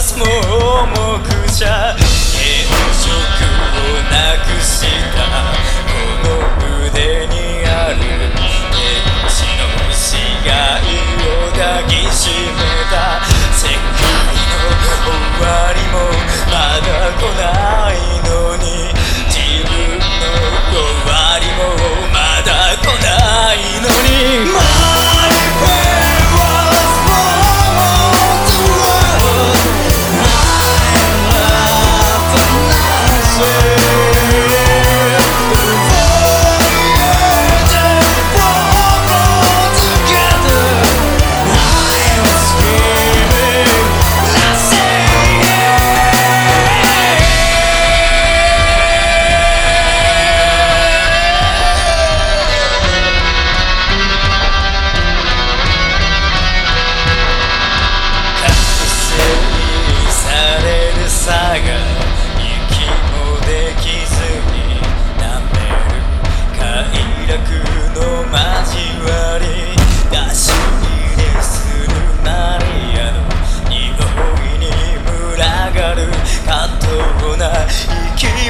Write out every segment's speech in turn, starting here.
す盲目じゃ現職をなくした。この腕にある。天しの死骸を抱きしめた世界の終わりもまだ来ない。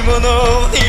even though